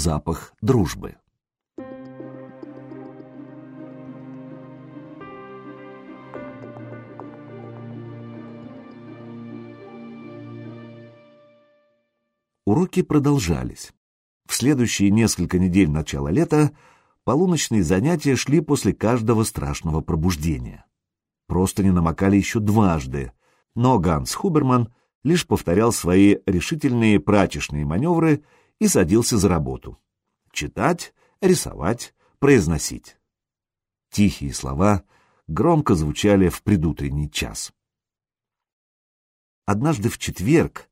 запах дружбы. Уроки продолжались. В следующие несколько недель начала лета полуночные занятия шли после каждого страшного пробуждения. Просто не намокали еще дважды, но Ганс Хуберман лишь повторял свои решительные прачечные маневры и садился за работу. Читать, рисовать, произносить. Тихие слова громко звучали в предутренний час. Однажды в четверг,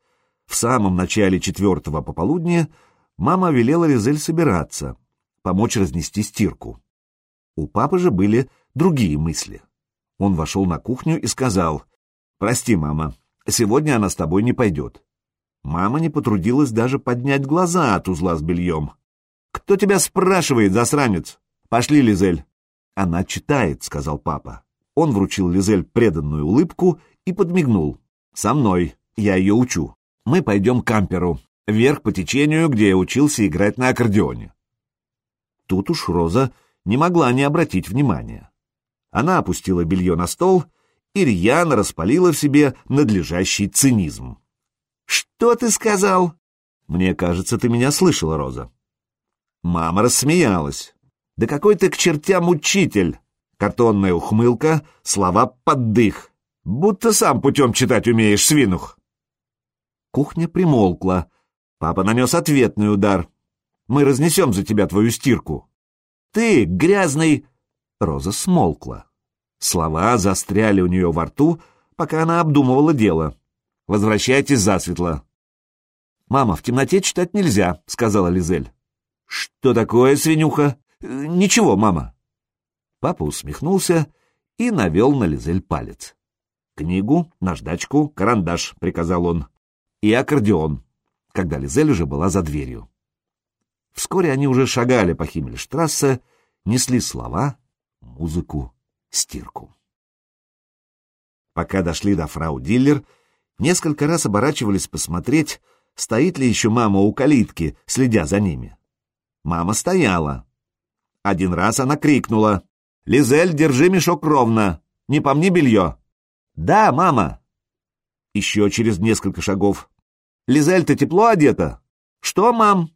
в самом начале четвертого пополудня мама велела Лизель собираться, помочь разнести стирку. У папы же были другие мысли. Он вошел на кухню и сказал, «Прости, мама, сегодня она с тобой не пойдет». Мама не потрудилась даже поднять глаза от узла с бельем. «Кто тебя спрашивает, засранец? Пошли, Лизель». «Она читает», — сказал папа. Он вручил Лизель преданную улыбку и подмигнул. «Со мной. Я ее учу» мы пойдем к камперу, вверх по течению, где я учился играть на аккордеоне. Тут уж Роза не могла не обратить внимания. Она опустила белье на стол и рьяно распалила в себе надлежащий цинизм. «Что ты сказал?» «Мне кажется, ты меня слышала, Роза». Мама рассмеялась. «Да какой ты к чертям учитель!» Картонная ухмылка, слова под дых. «Будто сам путем читать умеешь, свинух!» Кухня примолкла. Папа нанес ответный удар. «Мы разнесем за тебя твою стирку». «Ты, грязный...» Роза смолкла. Слова застряли у нее во рту, пока она обдумывала дело. «Возвращайтесь засветло». «Мама, в темноте читать нельзя», — сказала Лизель. «Что такое, свинюха?» «Ничего, мама». Папа усмехнулся и навел на Лизель палец. «Книгу, наждачку, карандаш», — приказал он и аккордеон, когда Лизель уже была за дверью. Вскоре они уже шагали по Химмельштрассе, несли слова, музыку, стирку. Пока дошли до фрау Диллер, несколько раз оборачивались посмотреть, стоит ли еще мама у калитки, следя за ними. Мама стояла. Один раз она крикнула. «Лизель, держи мешок ровно! Не помни белье!» «Да, мама!» Еще через несколько шагов. «Лизель, ты тепло одета?» «Что, мам?»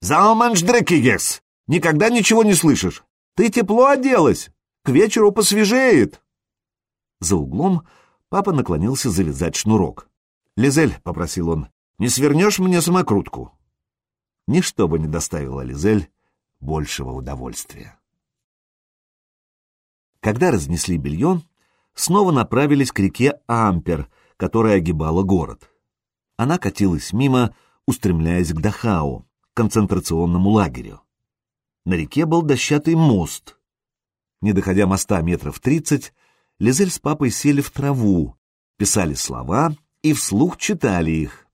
«Зауманшдрекигекс! Никогда ничего не слышишь! Ты тепло оделась! К вечеру посвежеет!» За углом папа наклонился завязать шнурок. «Лизель», — попросил он, — «не свернешь мне самокрутку?» Ничто бы не доставило Лизель большего удовольствия. Когда разнесли белье, снова направились к реке Ампер — которая огибала город. Она катилась мимо, устремляясь к Дахау, концентрационному лагерю. На реке был дощатый мост. Не доходя моста метров тридцать, Лизель с папой сели в траву, писали слова и вслух читали их.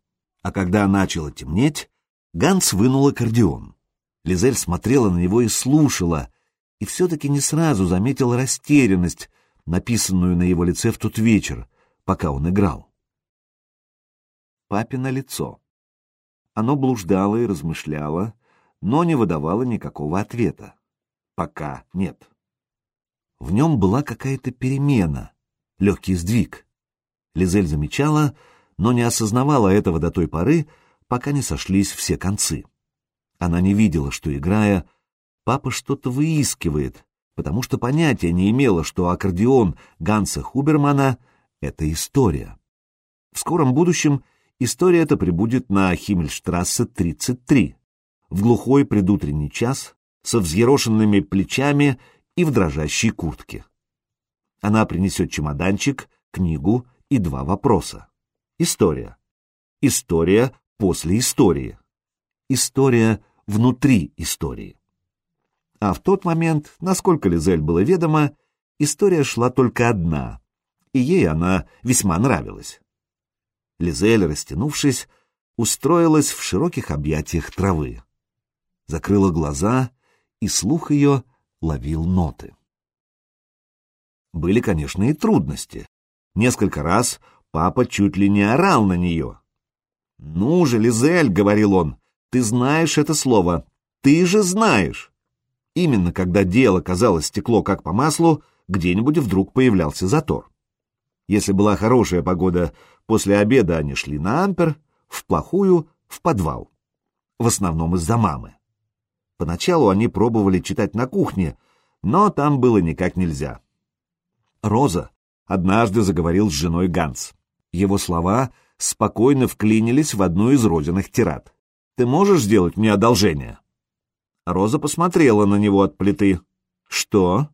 А когда начало темнеть, Ганс вынул аккордеон. Лизель смотрела на него и слушала, и все-таки не сразу заметила растерянность, написанную на его лице в тот вечер, пока он играл. Папино лицо. Оно блуждало и размышляло, но не выдавало никакого ответа. Пока нет. В нем была какая-то перемена, легкий сдвиг. Лизель замечала, но не осознавала этого до той поры, пока не сошлись все концы. Она не видела, что, играя, папа что-то выискивает, потому что понятия не имела, что аккордеон Ганса Хубермана это история. В скором будущем история эта прибудет на Химмельштрассе 33, в глухой предутренний час, со взъерошенными плечами и в дрожащей куртке. Она принесет чемоданчик, книгу и два вопроса. История. История после истории. История внутри истории. А в тот момент, насколько Лизель было ведомо, история шла только одна, и ей она весьма нравилась. Лизель, растянувшись, устроилась в широких объятиях травы. Закрыла глаза, и слух ее ловил ноты. Были, конечно, и трудности. Несколько раз папа чуть ли не орал на нее. «Ну же, Лизель», — говорил он, — «ты знаешь это слово. Ты же знаешь. Именно когда дело, казалось, стекло как по маслу, где-нибудь вдруг появлялся затор. Если была хорошая погода, после обеда они шли на ампер, в плохую — в подвал. В основном из-за мамы. Поначалу они пробовали читать на кухне, но там было никак нельзя. Роза однажды заговорил с женой Ганс. Его слова спокойно вклинились в одну из родиных тират. «Ты можешь сделать мне одолжение?» Роза посмотрела на него от плиты. «Что?»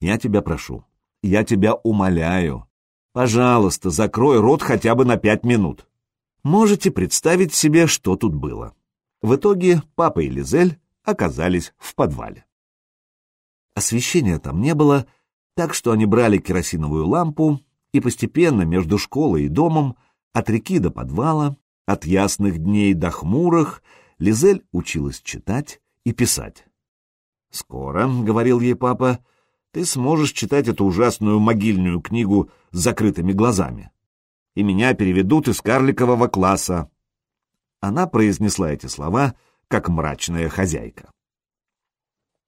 «Я тебя прошу, я тебя умоляю. Пожалуйста, закрой рот хотя бы на пять минут». Можете представить себе, что тут было. В итоге папа и Лизель оказались в подвале. Освещения там не было, так что они брали керосиновую лампу и постепенно между школой и домом, от реки до подвала, от ясных дней до хмурых, Лизель училась читать и писать. «Скоро», — говорил ей папа, — «ты сможешь читать эту ужасную могильную книгу с закрытыми глазами, и меня переведут из карликового класса». Она произнесла эти слова, как мрачная хозяйка.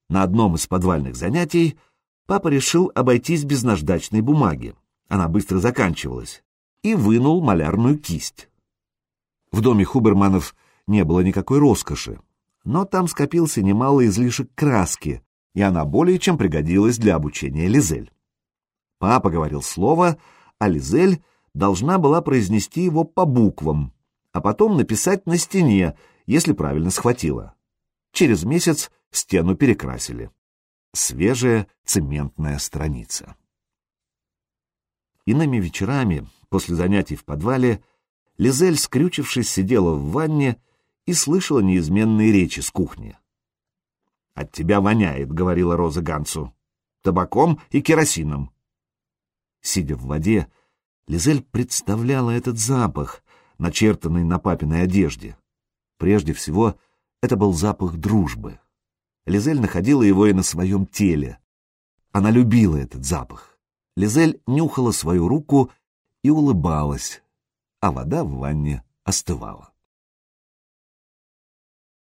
На одном из подвальных занятий папа решил обойтись без наждачной бумаги, она быстро заканчивалась, и вынул малярную кисть. В доме Хуберманов не было никакой роскоши, но там скопился немало излишек краски, и она более чем пригодилась для обучения Лизель. Папа говорил слово, а Лизель должна была произнести его по буквам, а потом написать на стене, если правильно схватила. Через месяц стену перекрасили. Свежая цементная страница. Иными вечерами, после занятий в подвале, Лизель, скрючившись, сидела в ванне и слышала неизменные речи с кухни. «От тебя воняет», — говорила Роза Гансу, — «табаком и керосином». Сидя в воде, Лизель представляла этот запах, начертанный на папиной одежде. Прежде всего, это был запах дружбы. Лизель находила его и на своем теле. Она любила этот запах. Лизель нюхала свою руку и улыбалась, а вода в ванне остывала.